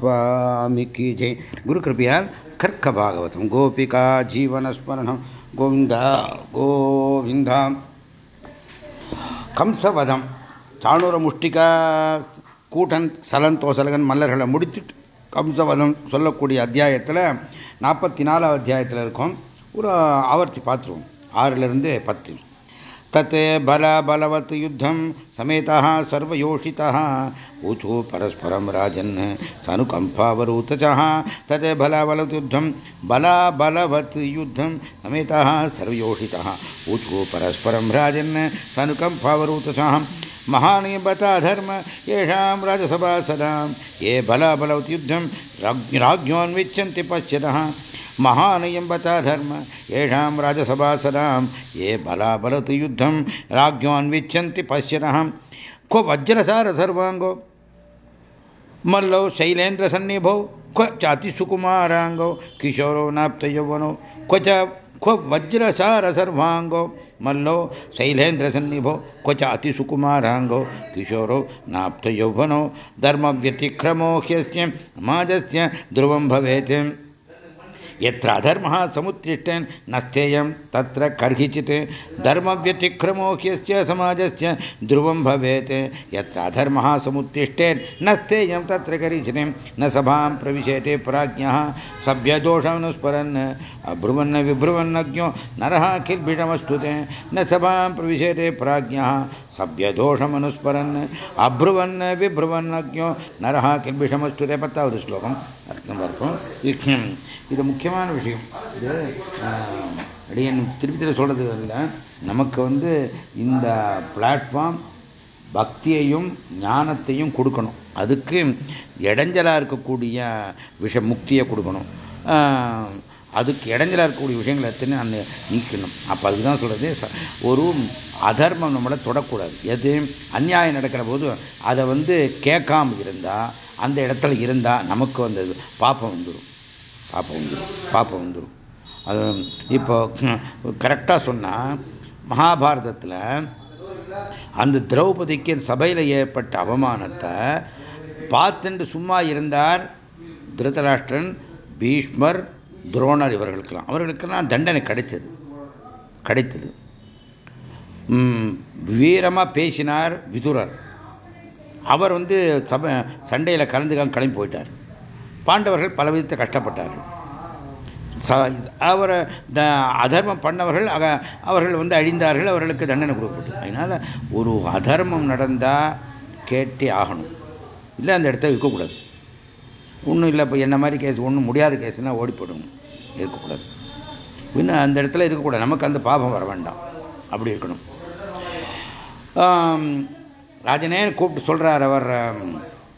சுவாமிக்கு ஜெய் குரு கிருப்பையால் கர்க்க பாகவதம் கோபிகா ஜீவனஸ்மரணம் கோவிந்தா கோவிந்தா கம்சவதம் சாணூர முஷ்டிகா கூட்டன் சலன் தோசலகன் மல்லர்களை முடித்துட்டு கம்சவதம் சொல்லக்கூடிய அத்தியாயத்தில் நாற்பத்தி நாலாவது அத்தியாயத்தில் இருக்கும். ஒரு ஆவர்த்தி பார்த்துருவோம். ஆறிலிருந்து பத்து. तत् बलबलवत् युद्धं समेतः सर्वयोषितः। ऊचु परस्परं राजन् तनुकम्पावरूतचः तत् बलबलवत् युद्धं बलाबलवत् युद्धं समेतः सर्वयोषितः। ऊचु परस्परं राजन् तनुकम्पावरूतचः महान् बता धर्म, येषां राजसभा सदा। ये बलाबलवत् युद्धं राज्ञोन्विच्छन्ति पश्यतः। महानयम्बता धर्म। येषां राजसभासदां ये बलाबलतु युद्धं राज्ञोन्विच्छन्ति पश्यनः। क्व वज्रसारसर्वाङ्गो मल्लौ शैलेन्द्रसन्निभौ क्व चातिसुकुमाराङ्गौ किशोरो नाप्तयौवनो क्व च, क्व वज्रसारसर्वाङ्गो मल्लो शैलेन्द्रसन्निभो क्व च अतिसुकुमाराङ्गो किशोरो नाप्तयौवनो धर्मव्यतिक्रमो ह्यस्य, समाजस्य ध्रुवं भवेत्। यत्र अधर्मः समुत्तिष्ठन् नष्टेयं तत्र कर्हिचित्। धर्मव्यतिक्रमो ह्यस्य समाजस्य ध्रुवं भवेत्। यत्र अधर्मः समुत्तिष्ठेन् नष्टेयं तत्र न सभां प्रविशेते प्राज्ञः। सभ्यदोषमनुस्मरन् अब्रुवन्न विभ्रुवन्नज्ञो नरः किल्बिषमस्तु न सभां प्रविशेते प्राज्ञः। सभ्यदोषमनुस्मरन् अब्रुवन्न विभ्रुवन्नज्ञो नरः किल्बिषमस्तु ते पत्तावद् श्लोकम्। இது முக்கியமான விஷயம். இது அடியன் திருப்பி சொல்றது இல்லை. நமக்கு வந்து இந்த பிளாட்ஃபார்ம் பக்தியையும் ஞானத்தையும் கொடுக்கணும். அதுக்கு இடைஞ்சலாக இருக்கக்கூடிய விஷ முக்தியை கொடுக்கணும். அதுக்கு இடைஞ்சலாக இருக்கக்கூடிய விஷயங்கள் எத்தனை அந்த நீக்கணும். அப்போ அதுதான் சொல்கிறது ஒரு அதர்மம் நம்மளை தொடக்கூடாது. எது? அந்நியாயம் நடக்கிற போது அதை வந்து கேட்காம இருந்தால் அந்த இடத்துல இருந்தால் நமக்கு வந்தது பாப்பம் வந்துடும் பாப்பம் வந்துடும் பாப்பம் வந்துடும் அது இப்போ கரெக்டாக சொன்னால் மகாபாரதத்தில் அந்த திரௌபதிக்கு சபையில் ஏற்பட்ட அவமானத்தை பார்த்துட்டு சும்மா இருந்தார் திருதராஷ்டிரன் பீஷ்மர் துரோணர் இவர்களுக்கெல்லாம். அவர்களுக்கெல்லாம் தண்டனை கிடைச்சது கிடைத்தது. வீரமாக பேசினார் விதுரர். அவர் வந்து சபை சண்டையில் கலந்துக்காம கிளம்பி போயிட்டார். பாண்டவர்கள் பல விதத்தை கஷ்டப்பட்டார்கள். அவரை அதர்மம் பண்ணவர்கள் அவர்கள் வந்து அழிந்தார்கள் அவர்களுக்கு தண்டனை கொடுக்கப்பட்டு அதனால் ஒரு அதர்மம் நடந்தால் கேட்டே ஆகணும். இல்லை அந்த இடத்த இருக்கக்கூடாது ஒன்றும் இல்லை இப்போ என்ன மாதிரி கேஸ் ஒன்றும் முடியாத கேஸ்னால் ஓடி இருக்கக்கூடாது. இன்னும் அந்த இடத்துல இருக்கக்கூடாது. நமக்கு அந்த பாபம் வர வேண்டாம். அப்படி இருக்கணும். ராஜனே கூப்பிட்டு சொல்கிறார் அவர்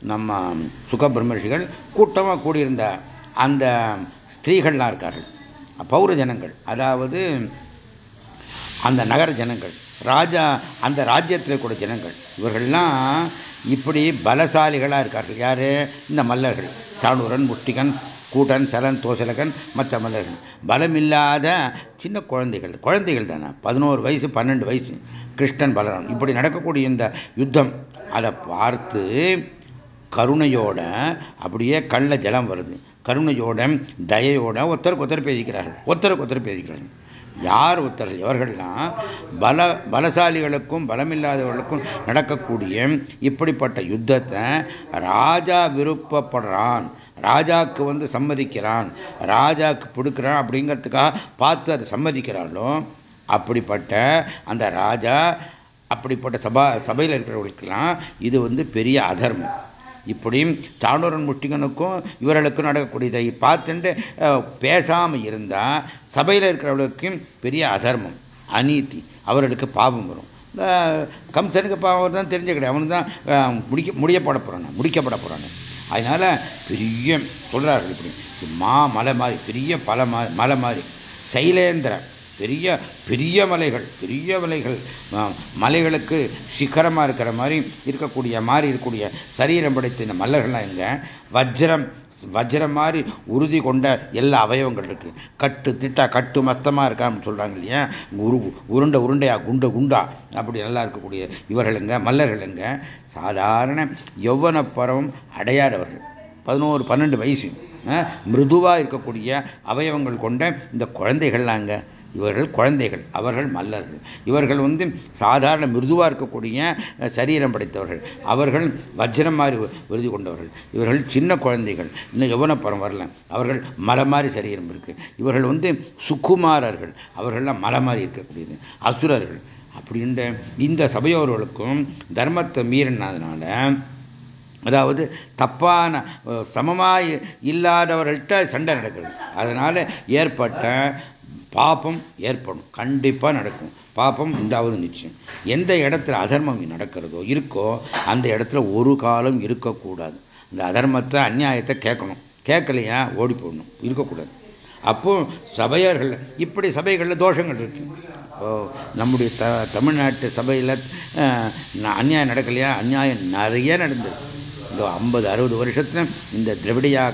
நம்ம சுகபிரமர்ஷிகள் கூட்டமாக கூடியிருந்த அந்த ஸ்திரீகள்லாம் இருக்கார்கள். பௌர ஜனங்கள் அதாவது அந்த நகர ஜனங்கள் ராஜா அந்த ராஜ்யத்தில் கூட ஜனங்கள் இவர்கள்லாம் இப்படி பலசாலிகளாக இருக்கார்கள். யார்? இந்த மல்லர்கள். சாணூரன் முஷ்டிகன் கூட்டன் சலன் தோசலகன் மற்ற மல்லர்கள். பலமில்லாத சின்ன குழந்தைகள் குழந்தைகள் தானே. பதினோரு வயசு பன்னெண்டு வயசு. கிருஷ்ணன் பலரான். இப்படி நடக்கக்கூடிய இந்த யுத்தம் அதை பார்த்து கருணையோட அப்படியே கள்ள ஜலம் வருது. கருணையோட தயையோட ஒருத்தருக்கு ஒருத்தர் பேசிக்கிறார்கள். ஒருத்தருக்கு ஒருத்தர் பேசிக்கிறார்கள். யார் ஒருத்தர் இவர்கள்லாம் பல பலசாலிகளுக்கும் பலமில்லாதவர்களுக்கும் நடக்கக்கூடிய இப்படிப்பட்ட யுத்தத்தை ராஜா விருப்பப்படுறான். ராஜாக்கு வந்து சம்மதிக்கிறான். ராஜாக்கு பிடுக்கிறான் அப்படிங்கிறதுக்காக பார்த்து அதை சம்மதிக்கிறாளோ அப்படிப்பட்ட அந்த ராஜா அப்படிப்பட்ட சபா சபையில் இருக்கிறவர்களுக்கெல்லாம் இது வந்து பெரிய அதர்மம். இப்படி தானூரன் முஷ்டிகனுக்கும் இவர்களுக்கும் நடக்கக்கூடியதை பார்த்துட்டு பேசாமல் இருந்தால் சபையில் இருக்கிறவர்களுக்கும் பெரிய அதர்மம் அநீதி. அவர்களுக்கு பாவம் வரும். கம்சனுக்கு பாவம் தான் தெரிஞ்ச கிடையாது அவனுக்கு தான் முடிக்க முடியப்பட போகிறான் முடிக்கப்பட போகிறான் அதனால் பெரிய சொல்கிறார்கள் இப்படி மா மலை மாதிரி பெரிய பல மலை மாதிரி. சைலேந்திரன். பெரிய பெரிய மலைகள் பெரிய மலைகள். மலைகளுக்கு சிகரமாக இருக்கிற மாதிரி இருக்கக்கூடிய மாதிரி இருக்கக்கூடிய சரீரம் படைத்த இந்த மல்லர்கள்லாம் எங்க? வஜ்ரம் வஜ்ரம் மாதிரி உறுதி கொண்ட எல்லா அவயவங்கள் இருக்கு. கட்டு திட்டா கட்டு மத்தமாக இருக்கான்னு சொல்கிறாங்க இல்லையா? உரு உருண்டை உருண்டையா குண்ட குண்டா. அப்படி நல்லா இருக்கக்கூடிய இவர்களுங்க மல்லர்களுங்க சாதாரண யௌவன பருவம் அடையாதவர்கள். பதினோரு பன்னெண்டு வயசு. மிருதுவாக இருக்கக்கூடிய அவயவங்கள் கொண்ட இந்த குழந்தைகள்லாங்க இவர்கள் குழந்தைகள் அவர்கள் மல்லர்கள். இவர்கள் வந்து சாதாரண மிருதுவாக இருக்கக்கூடிய சரீரம் படைத்தவர்கள். அவர்கள் வஜ்ரம் மாதிரி விருதி கொண்டவர்கள். இவர்கள் சின்ன குழந்தைகள். இன்னும் யவனப்புறம் வரல. அவர்கள் மலை மாதிரி சரீரம் இருக்கு. இவர்கள் வந்து சுக்குமாரர்கள் அவர்கள்லாம் மலை மாதிரி இருக்கக்கூடியது. அசுரர்கள். அப்படின்ற இந்த சபையோர்களுக்கும் தர்மத்தை மீறினதுனால அதாவது தப்பான சமமாக இல்லாதவர்கள்ட்ட சண்டை நடக்கிறது அதனால் ஏற்பட்ட பாப்பம் ஏற்படும். கண்டிப்பாக நடக்கும். பாப்பம் உண்டாவது நிச்சயம். எந்த இடத்துல அதர்மம் நடக்கிறதோ இருக்கோ அந்த இடத்துல ஒரு காலம் இருக்கக்கூடாது. அந்த அதர்மத்தை அந்நியாயத்தை கேட்கணும். கேட்கலையா ஓடி போடணும். இருக்கக்கூடாது. அப்போ சபையர்கள் இப்படி சபைகளில் தோஷங்கள் இருக்கு. நம்முடைய த தமிழ்நாட்டு சபையில் அந்நியாயம் நடக்கலையா? அந்நியாயம் நிறைய நடந்தது. இந்த ஐம்பது அறுபது வருஷத்துல இந்த திரவிடையா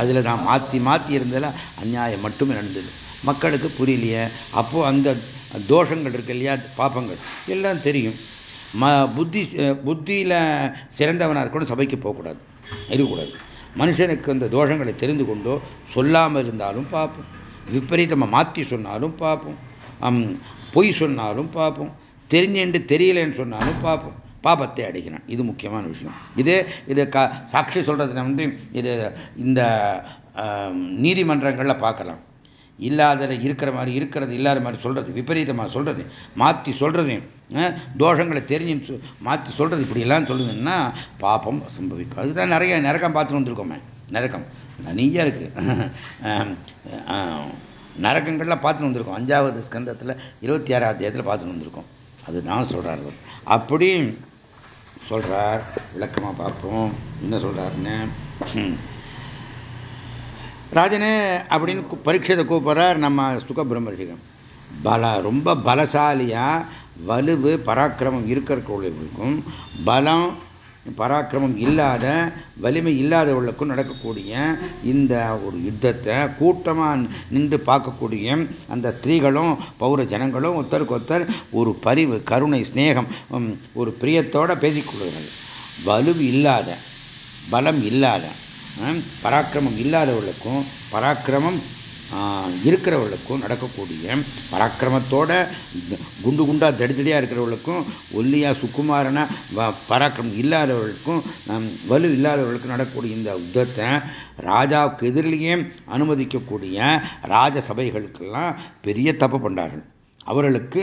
அதில் நான் மாற்றி மாற்றி இருந்ததில் அந்நியாயம் மட்டுமே நடந்தது. மக்களுக்கு புரியலையே? அப்போது அந்த தோஷங்கள் இருக்கு இல்லையா? பாப்பங்கள். எல்லாம் தெரியும். ம புத்தி புத்தியில் சிறந்தவனாக இருக்கணும் சபைக்கு போகக்கூடாது. இருக்கக்கூடாது. மனுஷனுக்கு அந்த தோஷங்களை தெரிந்து கொண்டோ சொல்லாமல் இருந்தாலும் பார்ப்போம் விபரீதமாக மாற்றி சொன்னாலும் பார்ப்போம் பொய் சொன்னாலும் பார்ப்போம் தெரிஞ்சுட்டு தெரியலன்னு சொன்னாலும் பார்ப்போம் பாபத்தை அடைகிறான். இது முக்கியமான விஷயம். இது இது க சாட்சி சொல்கிறதுல வந்து இது இந்த நீதிமன்றங்களில் பார்க்கலாம். இல்லாத இருக்கிற மாதிரி இருக்கிறது இல்லாத மாதிரி சொல்கிறது விபரீதமாக சொல்கிறது மாற்றி சொல்கிறது தோஷங்களை தெரிஞ்சு மாற்றி சொல்கிறது இப்படியெல்லாம் சொல்லுதுன்னா பாப்பம் சம்பவிக்கும் அதுதான் நிறைய நரக்கம் பார்த்துட்டு வந்திருக்கோமே நரக்கம் நிறைய இருக்குது நரக்கங்கள்லாம் பார்த்துட்டு வந்திருக்கோம். அஞ்சாவது ஸ்கந்தத்தில் இருபத்தி ஆறாவது அத்தியாயத்தில் பார்த்துட்டு வந்திருக்கோம். அதுதான் சொல்கிறார் அவர். அப்படி சொல்கிறார் விளக்கமாக பார்ப்போம். என்ன சொல்கிறாருன்னு ராஜனே அப்படின்னு பரீட்சத்தை கூப்பிட்றார் நம்ம சுக பிரம்மரிஷிகம். பல ரொம்ப பலசாலியாக வலுவு பராக்கிரமம் இருக்கிறவர்களுக்கும் பலம் பராக்கிரமம் இல்லாத வலிமை இல்லாதவர்களுக்கும் நடக்கக்கூடிய இந்த ஒரு யுத்தத்தை கூட்டமாக நின்று பார்க்கக்கூடிய அந்த ஸ்திரீகளும் பௌர ஜனங்களும் ஒருத்தருக்கு ஒருத்தர் ஒரு பரிவு கருணை ஸ்நேகம் ஒரு பிரியத்தோடு பேசிக்கொள்கிறார்கள் வலுவு இல்லாத பலம் இல்லாத பராக்கிரமம் இல்லாதவர்களுக்கும் பராக்கிரமம் இருக்கிறவர்களுக்கும் நடக்கக்கூடிய பராக்கிரமத்தோட குண்டு குண்டா தடித்தடியாக இருக்கிறவர்களுக்கும் ஒல்லியா சுக்குமாரனா பராக்கிரமம் இல்லாதவர்களுக்கும் வலு இல்லாதவர்களுக்கும் நடக்கக்கூடிய இந்த யுத்தத்தை ராஜாவுக்கு எதிரிலேயே அனுமதிக்கக்கூடிய ராஜ சபைகளுக்கெல்லாம் பெரிய தப்பு பண்ணார்கள் அவர்களுக்கு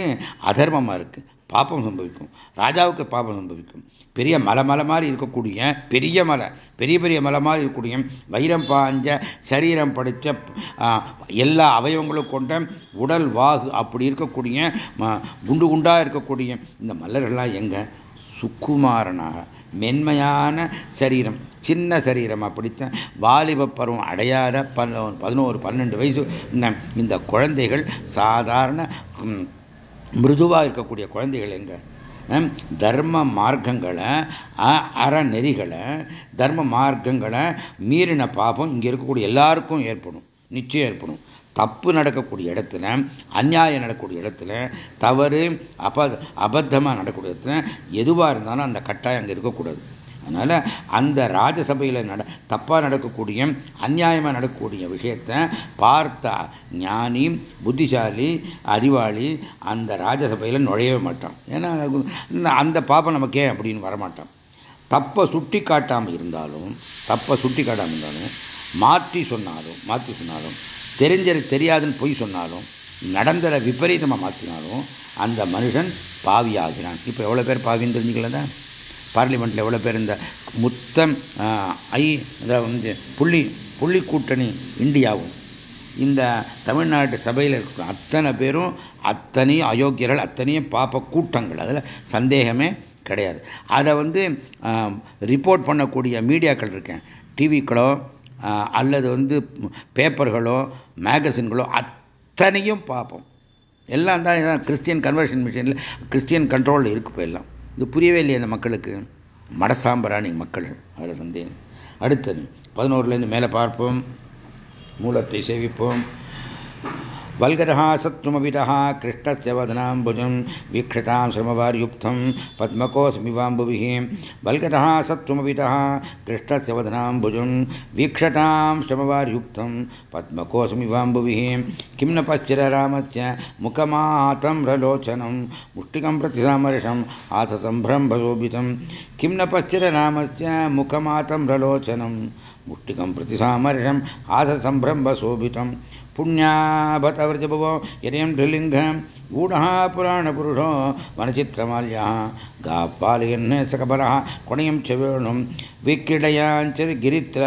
அதர்மமாக இருக்கு. பாப்பம் சம்பவிக்கும். ராஜாவுக்கு பாப்பம் சம்பவிக்கும். பெரிய மலை மலை மாதிரி இருக்கக்கூடிய பெரிய மலை பெரிய பெரிய மலை மாதிரி இருக்கக்கூடிய வைரம் பாஞ்ச சரீரம் படித்த எல்லா அவயவங்களும் கொண்ட உடல் வாகு அப்படி இருக்கக்கூடிய குண்டு குண்டாக இருக்கக்கூடிய இந்த மலர்கள்லாம் எங்கே? சுக்குமாரனாக மென்மையான சரீரம் சின்ன சரீரம் அப்படித்தான் வாலிப பருவம் அடையாத பதினோரு பன்னெண்டு வயசு இந்த குழந்தைகள் சாதாரண மிருதுவாக இருக்கக்கூடிய குழந்தைகள் எங்க? தர்ம மார்க்கங்களை அறநெறிகளை தர்ம மார்க்கங்களை மீறின பாபம் இங்கே இருக்கக்கூடிய எல்லாருக்கும் ஏற்படும் நிச்சயம் ஏற்படும். தப்பு நடக்கக்கூடிய இடத்துல அந்நியாயம் நடக்கக்கூடிய இடத்துல தவறு அப அபத்தமாக நடக்கக்கூடிய இடத்துல எதுவாக இருந்தாலும் அந்த கட்டாயம் அங்கே இருக்கக்கூடாது. அதனால் அந்த ராஜசபையில் நட தப்பாக நடக்கக்கூடிய அந்நியாயமாக நடக்கக்கூடிய விஷயத்தை பார்த்த ஞானி புத்திசாலி அறிவாளி அந்த ராஜசபையில் நுழையவே மாட்டான். ஏன்னா அந்த பாப்பம் நமக்கே அப்படின்னு வரமாட்டான். தப்பை சுட்டி காட்டாமல் இருந்தாலும் தப்பை சுட்டி காட்டாமல் இருந்தாலும் மாற்றி சொன்னாலும் மாற்றி சொன்னாலும் தெரிஞ்சது தெரியாதுன்னு பொய் சொன்னாலும் நடந்ததை விபரீதமாக மாற்றினாலும் அந்த மனுஷன் பாவியாகிறான். இப்போ எவ்வளோ பேர் பாவின்னு தெரிஞ்சுக்கலதான் பார்லிமெண்ட்டில் எவ்வளோ பேர் இந்த முத்தம் ஐ வந்து புள்ளி புள்ளி கூட்டணி இந்தியாவும். இந்த தமிழ்நாட்டு சபையில் இருக்கிற அத்தனை பேரும் அத்தனையும் அயோக்கியர்கள் அத்தனையும் பாப்ப கூட்டங்கள். அதில் சந்தேகமே கிடையாது. அதை வந்து ரிப்போர்ட் பண்ணக்கூடிய மீடியாக்கள் இருக்கேன். டிவிக்களோ அல்லது வந்து பேப்பர்களோ மேகசின்களோ அத்தனையும் பார்ப்போம் எல்லாம் தான் கிறிஸ்டியன் கன்வர்ஷன் மிஷினில் கிறிஸ்டியன் கண்ட்ரோலில் இருக்கு இப்போ இது புரியவே இல்லையே அந்த மக்களுக்கு. மடசாம்பராணி மக்கள் அதில் சந்தேகம். அடுத்தது பதினோருலேருந்து மேலே பார்ப்போம். மூலத்தை சேவிப்போம். वल्गरः सत्त्वमविदः कृष्णस्य वदनाम्बुजं वीक्षतां श्रमवार्युक्तं पद्मकोऽस्मिवाम्बुभिः। वल्गरः सत्त्वमविदः कृष्णस्य वदनाम्बुजं वीक्षतां श्रमवार्युक्तं पद्मकोऽस्मिवाम्बुभिः। किं न पश्चिर रामस्य मुखमातम्रलोचनं मुष्टिकं प्रतिसामर्षम् आथ सम्भ्रम्भशोभितं किं न पश्चिर रामस्य मुखमातम्रलोचनं मुष्टिकं प्रतिसामर्षम् आथ सम्भ्रम्भशोभितं पुण्याभतव्रजभुवो यदयं ढृलिङ्गं गूढः पुराणपुरुषो वनचित्रमाल्यः गापालयन् सकबलः कोणयं च वेणुं विक्रीडयाञ्च गिरित्र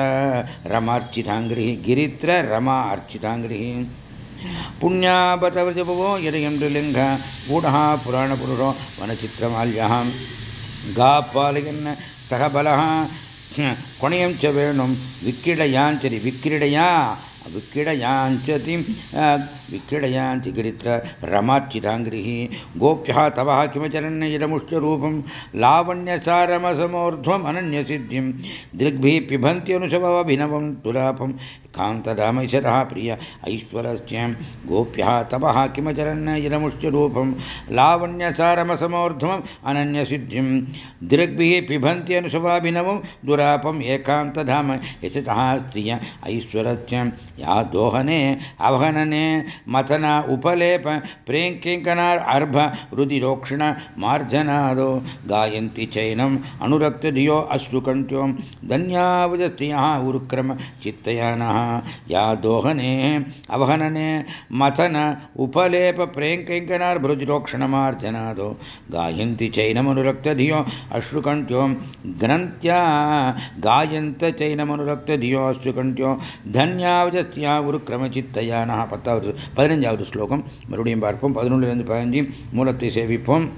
रमार्चिताङ्ग्रिः गिरित्र रमा अर्चिताङ्ग्रिः पुण्याबतव्रजभुवो यदयं ढृलिङ्ग गूढः पुराणपुरुषो वनचित्रमाल्यः गापालयन् सह बलः कोणयं च वेणुं विक्रीडयाञ्चरि विक्रीडया विक्रीडयाञ्चति विक्रीडयान्ति गिरित्र रमार्चिताङ्ग्रिः गोप्यः तवः किमचरण्यमुष्टरूपं लावण्यसारमसमोर्ध्वम् अनन्यसिद्धिं। दृग्भिः पिबन्त्यनुशवभिनवं तुलापं कान्तदामैशतः प्रिय ऐश्वरस्य गोप्यः तपः किमचरन्यमुष्टरूपं लावण्यसारमसमोर्ध्वम् अनन्यसिद्धिं। दृग्भिः पिबन्त्यनुशवाभिनवं दुरापम् एकान्तधाम, यशतः स्त्रिय ऐश्वरस्य ಯಾ ದೋಹನೆ ಅವಹನನೆ ಮಥನ ಉಪಲೇಪ ಪ್ರೇಂಕಿಂಕನಾರ್ ಅರ್ಭ ರುದಿರೋಕ್ಷಣ ಮಾರ್ಜನಾದೋ ಗಾಯಂತಿ ಚೈನಂ ಅನುರಕ್ತ ಧಿಯೋ ಅಸ್ತು ಕಂಠ್ಯೋಂ ಧನ್ಯಾವಜಸ್ತಿಯ ಉರುಕ್ರಮ ಚಿತ್ತಯಾನ ಯಾ ದೋಹನೆ ಅವಹನನೆ ಮಥನ ಉಪಲೇಪ ಪ್ರೇಂಕೈಂಕನಾರ್ ಭೃಜಿರೋಕ್ಷಣ ಮಾರ್ಜನಾದೋ ಗಾಯಂತಿ ಚೈನಮನುರಕ್ತ ಧಿಯೋ ಅಶ್ರುಕಂಠ್ಯೋಂ ಗ್ರಂಥ್ಯ ಗಾಯಂತ ಚೈನಮನುರಕ್ತ ಧಿಯೋ ಅಶ್ರುಕಂಠ್ಯೋ ಧನ್ಯಾವಜ தன்யாவஜத்யா ஒரு கிரமச்சித்தையானா பத்தாவது பதினஞ்சாவது ஸ்லோகம். மறுபடியும் பார்ப்போம். பதினொன்றுலேருந்து பதினஞ்சு மூலத்தை சேவிப்போம்.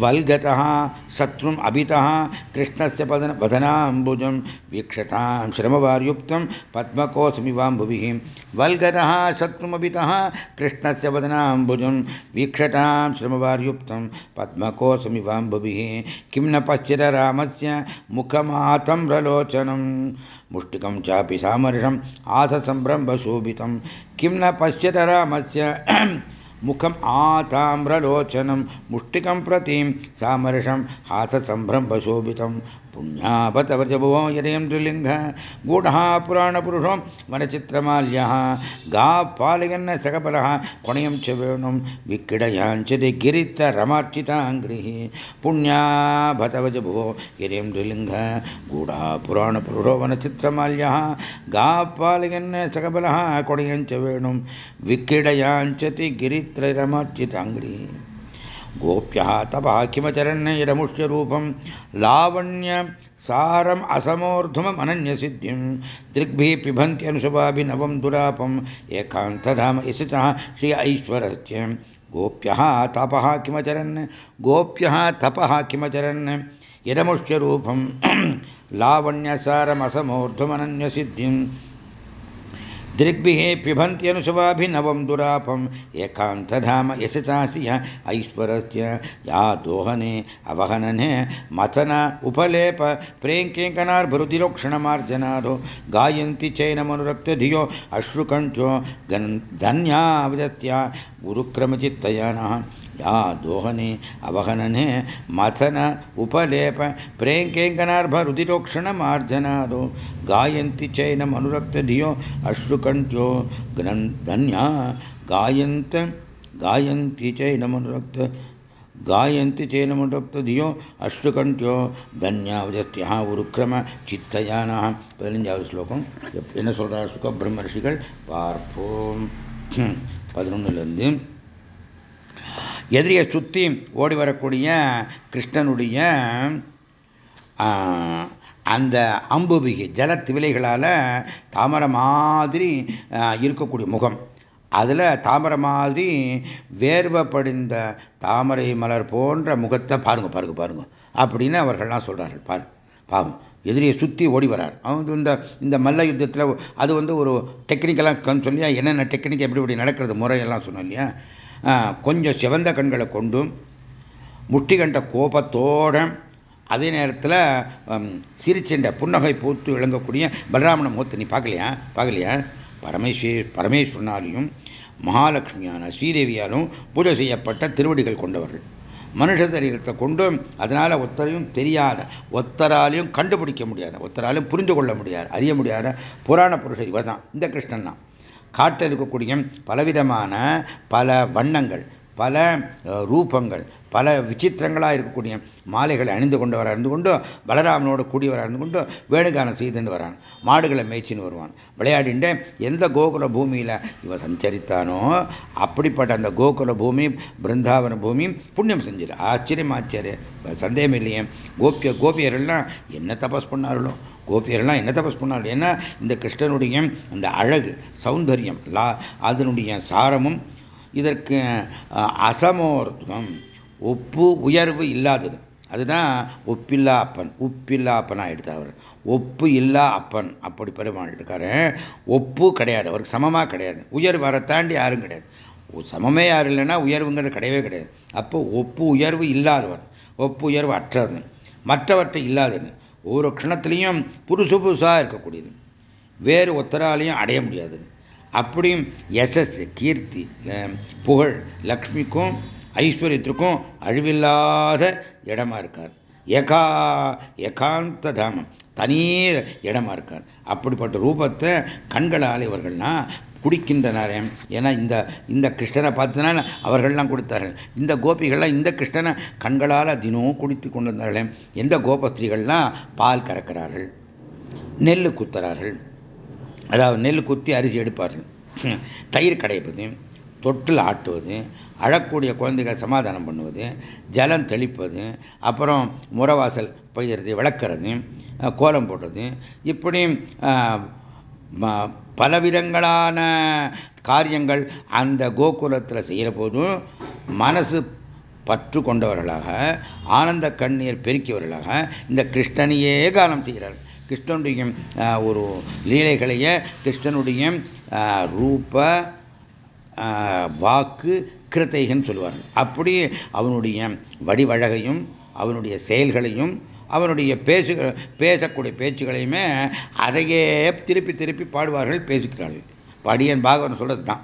वल्गतः शत्रुम् अभितः कृष्णस्य पदन वदनाम्बुजं वीक्षतां श्रमवार्युक्तं पद्मकोऽस्मिवाम्बुभिः वल्गतः शत्रुमभितः कृष्णस्य वदनाम्बुजं वीक्षतां श्रमवार्युक्तं पद्मकोऽस्मिवाम्बुभिः किं न पश्चिर रामस्य मुखमातम्रलोचनं मुष्टिकं चापि सामर्षम् आथ सम्भ्रम्भशोभितं किं न पश्यत रामस्य मुखम् आताम्रलोचनं मुष्टिकं प्रतीं सामर्षं हाससम्भ्रम्भशोभितं पुण्यापतवर्जभुवो यदयं त्रिलिङ्ग गूढः पुराणपुरुषो वनचित्रमाल्यः गा पालयन् सकबलः कोणयं च वेणुं विक्रीडयाञ्चति गिरितरमार्चिताङ्ग्रिः पुण्याभतवजभुवो यदयं त्रिलिङ्ग गूढः पुराणपुरुषो वनचित्रमाल्यः गा पालयन् सकबलः कोणयं च वेणुं विक्रीडयाञ्चति गिरित्ररमार्चिताङ्ग्रिः गोप्यः तपः यदमुष्यरूपं लावण्य सारम् असमोर्ध्वमम् अनन्यसिद्धिं दृग्भिः पिबन्त्यनुशभाभिनवं दुरापम् एकान्तधाम यशतः श्री ऐश्वरस्य गोप्यः तपः किमचरन् गोप्यः तपः किमचरन् यदमुष्यरूपं लावण्यसारमसमोर्ध्वमनन्यसिद्धिं दृग्भिः पिबन्त्यनुशवाभिनवं दुरापम् एकान्तधाम यशचास्य ऐश्वरस्य या दोहने अवहनने मथन उपलेप प्रेङ्केङ्कनार्भरुतिरोक्षणमार्जनादो गायन्ति चैनमनुरक्तधियो अश्रुकण्ठ्यो धन्यावजत्या गुरुक्रमचित्तयानः। या दोहने अवहनने मथन उपलेप प्रेङ्केङ्कनार्भरुतिरोक्षणमार्जनादो गायन्ति चैनमनुरक्तधियो अश्रुकण्ठ्यो धन्या गायन्त गायन्ति चैनमनुरक्त गायन्ति चैनमनुरक्तधियो अश्रुकण्ठ्यो தன்யாவஜத்யா உருக்கிரம சித்தயானா பதினஞ்சாவது ஸ்லோகம் என்ன சொல்றார் சுக பிரம்மர்ஷிகள் பார்ப்போம் பதினொன்னுலேருந்து எதிரியை சுற்றி ஓடி வரக்கூடிய கிருஷ்ணனுடைய அந்த அம்புபிகை ஜலத்திவிலைகளால் தாமரை மாதிரி இருக்கக்கூடிய முகம். அதில் தாமரை மாதிரி வேர்வை படிந்த தாமரை மலர் போன்ற முகத்தை பாருங்க பாருங்க பாருங்க. அப்படின்னு அவர்கள்லாம் சொல்கிறார்கள் பாரு பாவம். எதிரியை சுற்றி ஓடி வரார். அவங்க இந்த இந்த மல்ல யுத்தத்தில் அது வந்து ஒரு டெக்னிக்கலாக சொல்லியா என்னென்ன டெக்னிக் எப்படி இப்படி நடக்கிறது முறையெல்லாம் சொன்னோம் இல்லையா? கொஞ்சம் சிவந்த கண்களை கொண்டும் முட்டி கண்ட கோபத்தோட அதே நேரத்தில் சிரிச்சென்ற புன்னகை பூத்து விளங்கக்கூடிய பலராமன முகத்தை நீ பார்க்கலையா? பார்க்கலையா? பரமேஸ்வரி பரமேஸ்வரனாலையும் மகாலட்சுமியான ஸ்ரீதேவியாலும் பூஜை செய்யப்பட்ட திருவடிகள் கொண்டவர்கள். மனுஷ சரீரத்தை கொண்டும் அதனால் ஒத்தரையும் தெரியாத ஒத்தராலையும் கண்டுபிடிக்க முடியாத ஒத்தராலையும் புரிந்து கொள்ள முடியாது அறிய முடியாத புராண புருஷர் இவர் தான் இந்த கிருஷ்ணன் தான் காட்டில் இருக்கக்கூடிய பலவிதமான பல வண்ணங்கள் பல ரூபங்கள் பல விசித்திரங்களாக இருக்கக்கூடிய மாலைகளை அணிந்து கொண்டு வர இருந்து கொண்டு பலராமனோடு கூடியவராக இருந்து கொண்டு வேணுகானம் செய்துன்னு வரான். மாடுகளை மேய்ச்சின்னு வருவான். விளையாடிண்டு எந்த கோகுல பூமியில் இவன் சஞ்சரித்தானோ அப்படிப்பட்ட அந்த கோகுல பூமி பிருந்தாவன பூமி புண்ணியம் செஞ்சிரு. ஆச்சரியம் ஆச்சரிய சந்தேகம் இல்லையே கோபிய கோபியர்கள்லாம் என்ன தபஸ் பண்ணார்களோ? கோபியரெல்லாம் என்ன தபஸ் பண்ணார்கள் ஏன்னா இந்த கிருஷ்ணனுடைய அந்த அழகு சௌந்தரியம் லா அதனுடைய சாரமும் இதற்கு அசமோர்த்துவம் ஒப்பு உயர்வு இல்லாதது. அதுதான் ஒப்பில்லா அப்பன் உப்பில்லா அப்பன் எடுத்து அவர். ஒப்பு இல்லா அப்பன் அப்படி பெருமாள் இருக்காரு. ஒப்பு கிடையாது அவருக்கு சமமாக கிடையாது. உயர்வு வர தாண்டி யாரும் கிடையாது. சமமே யாரும் இல்லைன்னா உயர்வுங்கிறது கிடையவே கிடையாது. அப்போ ஒப்பு உயர்வு இல்லாதவர் ஒப்பு உயர்வு அற்றது மற்றவற்றை இல்லாதது ஒவ்வொரு க்ஷணத்துலேயும் புதுசு புதுசாக இருக்கக்கூடியது. வேறு ஒத்தராலையும் அடைய முடியாது. அப்படியும் எசஸ் கீர்த்தி புகழ் லக்ஷ்மிக்கும் ஐஸ்வர்யத்திற்கும் அழிவில்லாத இடமா இருக்கார். ஏகா ஏகாந்த தாமம் தனியே இடமா இருக்கார். அப்படிப்பட்ட ரூபத்தை கண்களால் இவர்கள்னா குடிக்கின்றனர் ஏன்னா இந்த இந்த கிருஷ்ணனை பார்த்தனால அவர்கள்லாம் கொடுத்தார்கள். இந்த கோபிகள்லாம் இந்த கிருஷ்ணனை கண்களால் தினமும் குடித்து கொண்டிருந்தார்கள் எந்த கோபஸ்திரிகள்லாம் பால் கறக்கிறார்கள்? நெல் குத்துறார்கள். அதாவது நெல் குத்தி அரிசி எடுப்பார்கள். தயிர் கடைப்பது தொட்டில் ஆட்டுவது அழக்கூடிய குழந்தைகள் சமாதானம் பண்ணுவது ஜலம் தெளிப்பது அப்புறம் முறவாசல் பெய்கிறது விளக்கிறது கோலம் போடுறது இப்படி பலவிதங்களான காரியங்கள் அந்த கோகுலத்தில் செய்கிற போதும் மனசு பற்று கொண்டவர்களாக ஆனந்த கண்ணீர் பெருக்கியவர்களாக இந்த கிருஷ்ணனையே காலம் செய்கிறார்கள் கிருஷ்ணனுடைய ஒரு லீலைகளையே கிருஷ்ணனுடைய ரூப வாக்கு கிருத்தைகன்னு சொல்லுவார்கள். அப்படி அவனுடைய வடிவழகையும் அவனுடைய செயல்களையும் அவனுடைய பேசு பேசக்கூடிய பேச்சுகளையுமே அதையே திருப்பி திருப்பி பாடுவார்கள் பேசுகிறார்கள். படியன் பாகவன் சொல்கிறது தான்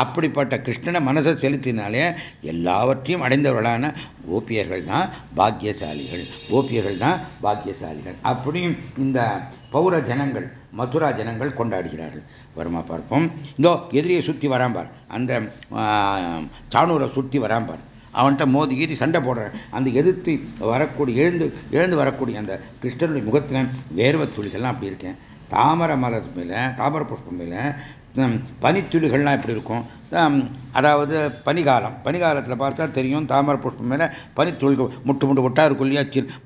அப்படிப்பட்ட கிருஷ்ணனை மனசை செலுத்தினாலே எல்லாவற்றையும் அடைந்தவர்களான கோபியர்கள் தான் பாக்கியசாலிகள். கோபியர்கள் தான் பாக்கியசாலிகள். அப்படியும் இந்த பௌர ஜனங்கள் மதுரா ஜனங்கள் கொண்டாடுகிறார்கள். வருமா பார்ப்போம். இதோ எதிரியை சுற்றி வராம்பார் அந்த சாணூரை சுற்றி வராம்பார் அவன்கிட்ட மோதி கீதி சண்டை போடுறேன். அந்த எதிர்த்து வரக்கூடிய எழுந்து எழுந்து வரக்கூடிய அந்த கிருஷ்ணனுடைய முகத்தில் வேர்வை துளிகள்லாம் அப்படி இருக்கேன். தாமரை மலர் மேல தாமரை புஷ்பம் மேல பனித்துளிகள்லாம் எப்படி இருக்கும்? அதாவது பனிகாலம். பனிகாலத்தில் பார்த்தா தெரியும் தாமரை புஷ்பம் மேலே பனித்துளிகள் முட்டு முட்டு முட்டாக இருக்கும் இல்லையா?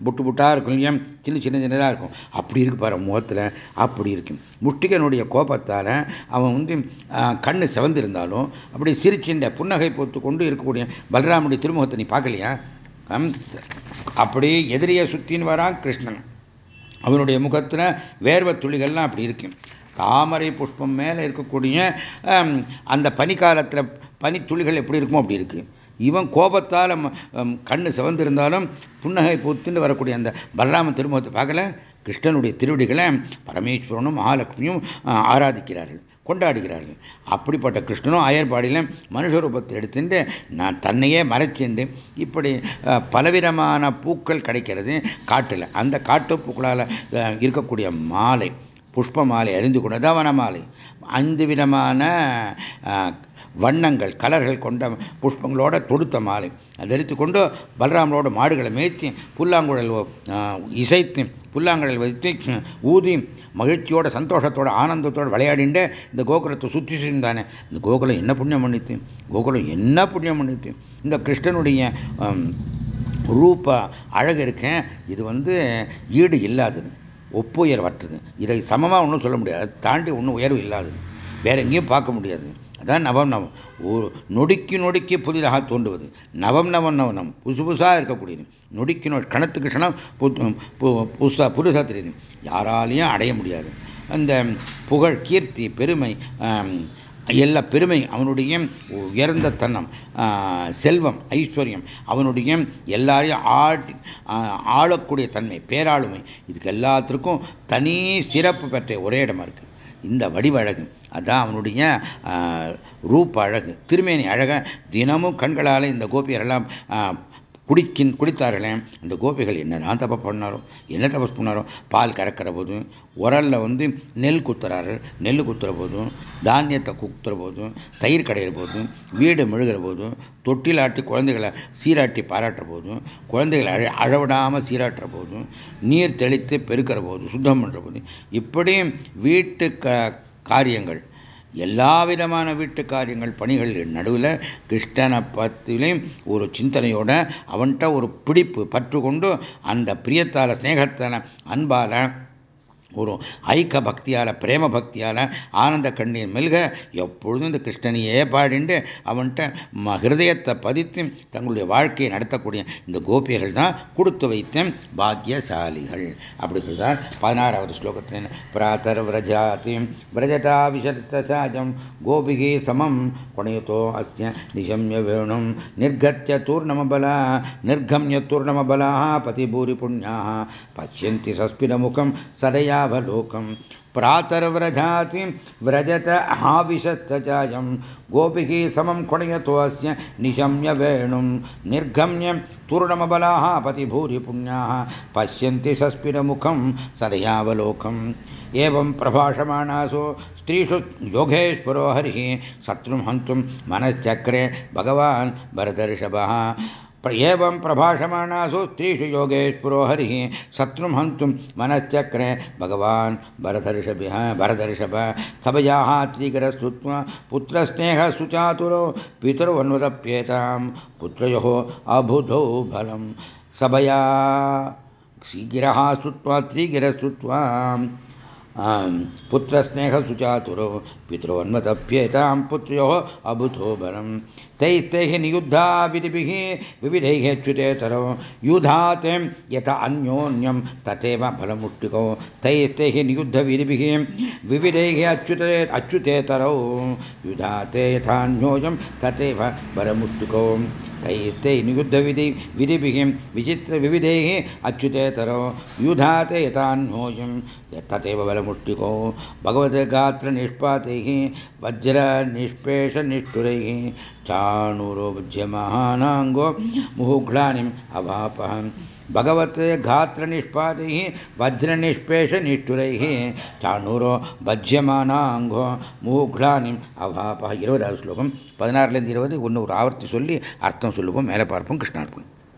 புட்டு புட்டாக இருக்கும் இல்லையா? சின்ன சின்ன சின்னதாக இருக்கும். அப்படி இருக்கு பாரு முகத்தில். அப்படி இருக்கும் முட்டிகனுடைய கோபத்தால் அவன் வந்து கண்ணு செவந்திருந்தாலும் அப்படி சிரிச்சின்ற புன்னகை பொத்து கொண்டு இருக்கக்கூடிய பலராமுடைய திருமுகத்தை நீ பார்க்கலையா? அப்படி எதிரியை சுற்றின்னு வரான் கிருஷ்ணன். அவனுடைய முகத்தில் வேர்வை துளிகள்லாம் அப்படி இருக்கும் தாமரை புஷ்பம் மேலே இருக்கக்கூடிய அந்த பனிக்காலத்தில் பனித்துளிகள் எப்படி இருக்குமோ அப்படி இருக்குது இவன் கோபத்தால் கண்ணு சிவந்திருந்தாலும் புன்னகை பூத்துன்னு வரக்கூடிய அந்த பலராம திருமுகத்தை பார்க்கல? கிருஷ்ணனுடைய திருவடிகளை பரமேஸ்வரனும் மகாலட்சுமியும் ஆராதிக்கிறார்கள் கொண்டாடுகிறார்கள். அப்படிப்பட்ட கிருஷ்ணனும் அயற்பாடியில் மனுஷ ரூபத்தை எடுத்துட்டு நான் தன்னையே மறைச்சிண்டு இப்படி பலவிதமான பூக்கள் கிடைக்கிறது காட்டில். அந்த காட்டு பூக்களால் இருக்கக்கூடிய மாலை புஷ்ப மாலை அறிந்து கொண்ட தவன மாலை ஐந்து விதமான வண்ணங்கள் கலர்கள் கொண்ட புஷ்பங்களோட தொடுத்த மாலை. தரித்து கொண்டு பலராமனோட மாடுகளை மேய்த்தி புல்லாங்குழல் இசைத்து புல்லாங்குழல் வைத்து ஊதி மகிழ்ச்சியோட சந்தோஷத்தோட ஆனந்தத்தோடு விளையாடிண்டு இந்த கோகுலத்தை சுற்றி இருந்தானே இந்த கோகுலம் என்ன புண்ணியம் பண்ணித்து? கோகுலம் என்ன புண்ணியம் பண்ணித்து? இந்த கிருஷ்ணனுடைய ரூப அழகு இருக்கேன் இது வந்து ஈடு இல்லாதது. ஒப்புயர்வற்றது இதை சமமாக ஒன்றும் சொல்ல முடியாது. தாண்டி ஒன்றும் உயர்வு இல்லாது. வேற எங்கேயும் பார்க்க முடியாது. அதான் நவம் நவம். ஒரு நொடிக்கு நொடிக்கு புதிதாக தோன்றுவது. நவம் நவம் நவனம் புதுசு புதுசாக இருக்கக்கூடியது. நொடிக்கு நொடி கணத்துக்கு கணம் புதுசாக புதுசாக தெரியுது. யாராலையும் அடைய முடியாது. அந்த புகழ் கீர்த்தி பெருமை எல்லா பெருமை அவனுடைய உயர்ந்த தன்னம் செல்வம் ஐஸ்வர்யம் அவனுடைய எல்லாரையும் ஆட்டி ஆளக்கூடிய தன்மை பேராளுமை இதுக்கு எல்லாத்திற்கும் தனி சிறப்பு பெற்ற ஒரே இடமா இருக்கு. இந்த வடிவழகு அதான் அவனுடைய ரூப அழகு திருமேனி அழக தினமும் கண்களால் இந்த கோபியரெல்லாம் குடிக்கின் குடித்தார்களே அந்த கோபிகள் என்னதான் தப்ப பண்ணாரோ என்ன தபஸ் பண்ணாரோ பால் கறக்கிற போதும் உரலில் வந்து நெல் குத்துறாரு நெல் குத்துற போதும் தானியத்தை குத்துற போதும் தயிர் கடையிற போதும் வீடு மெழுகிற போதும் தொட்டிலாட்டி குழந்தைகளை சீராட்டி பாராட்டுற போதும் குழந்தைகளை அழ அழவிடாமல் சீராட்டுற போதும் நீர் தெளித்து பெருக்கிற போதும் சுத்தம் பண்ணுற போதும் இப்படி வீட்டு காரியங்கள் எல்லா விதமான வீட்டு காரியங்கள் பணிகள் நடுவில் கிருஷ்ணனை பத்திலையும் ஒரு சிந்தனையோட அவன்கிட்ட ஒரு பிடிப்பு பற்று கொண்டு அந்த பிரியத்தால் ஸ்னேகத்தால் அன்பால் ஒரு ஐக்க பக்தியால் பிரேம பக்தியால் ஆனந்த கண்ணீர் மெல்க எப்பொழுதும் இந்த கிருஷ்ணனையே பாடிண்டு அவன்கிட்ட ஹிருதயத்தை பதித்து தங்களுடைய வாழ்க்கையை நடத்தக்கூடிய இந்த கோபியர்கள் தான் கொடுத்து வைத்த பாக்கியசாலிகள். அப்படி சொல்கிறார் பதினாறாவது ஸ்லோகத்தில் பிராத்தர் விரஜாதி விரஜதா விசத்த சாஜம் சமம். கொணையுதோ அஸ்ய நிஷம்ய வேணும். நிர்கத்திய தூர்ணமபலா நிர்கம்ய தூர்ணமபலா பதிபூரி புண்ணியா பசியந்தி சஸ்பிரமுகம் சதையா वलोकम् प्रातर्व्रजाति व्रजत हाविशत्तजायं गोपिः समं कुणयतोऽस्य निशम्य वेणुं निर्गम्य तूर्णमबलाः पतिभूरिपुण्याः। पश्यन्ति सस्पिरमुखं सदयावलोकम् एवं प्रभाषमाणासु स्त्रीषु योगेश्वरो हरिः। शत्रुं हन्तुं मनश्चक्रे भगवान् भरतर्षभः। एवं प्रभाषमाणासु स्त्रीषु योगेश्वरो हरिः शत्रुं हन्तुं मनश्चक्रे भगवान् भरतर्षभः भरतर्षभ। सभयाः त्रिकरस्तुत्वा पुत्रस्नेहसुचातुरो पितरोन्वदप्येतां पुत्रयोः अबुधौ बलं। सभया शीगिरः स्तुत्वा, त्रिगिरस्तुत्वा पुत्रस्नेहसुचातुरो पितरोन्मतप्येतां पुत्र्योः अबुधो बलं। तैस्तैः नियुद्धा विधिभिः विविधैः अच्युतेतरो युधाते यथा अन्योन्यं तथैव फलमुष्टिकौ तैस्तैः नियुद्धविधिभिः विविधैः अच्युते अच्युतेतरौ। युधाते यथान्योयं तथैव फलमुष्टिको तैस्ते नियुद्धविधि विधिभिः विचित्रविविधैः अच्युतेतरो युधाते यथान्योयं तथैव बलमुष्टिको भगवद्गात्रनिष्पातैः वज्रनिष्पेषनिष्ठुरैः चाणुरोज्यमानाङ्गो मुहुघ्लानिम् अवापः भगवत् घात्रनिष्पादैः वज्रनिष्पेषनिष्ठुरैः चाणूरो பஜ்யமானாங்கோ மூக்லானிம் அவாப்பா இருபதாவது ஸ்லோகம் பதினாறுலேருந்து இருபது ஒன்று ஒரு ஆவர்த்தி சொல்லி அர்த்தம் சொல்லுவோம் மேலே பார்ப்போம் கிருஷ்ணார்ப்பணம்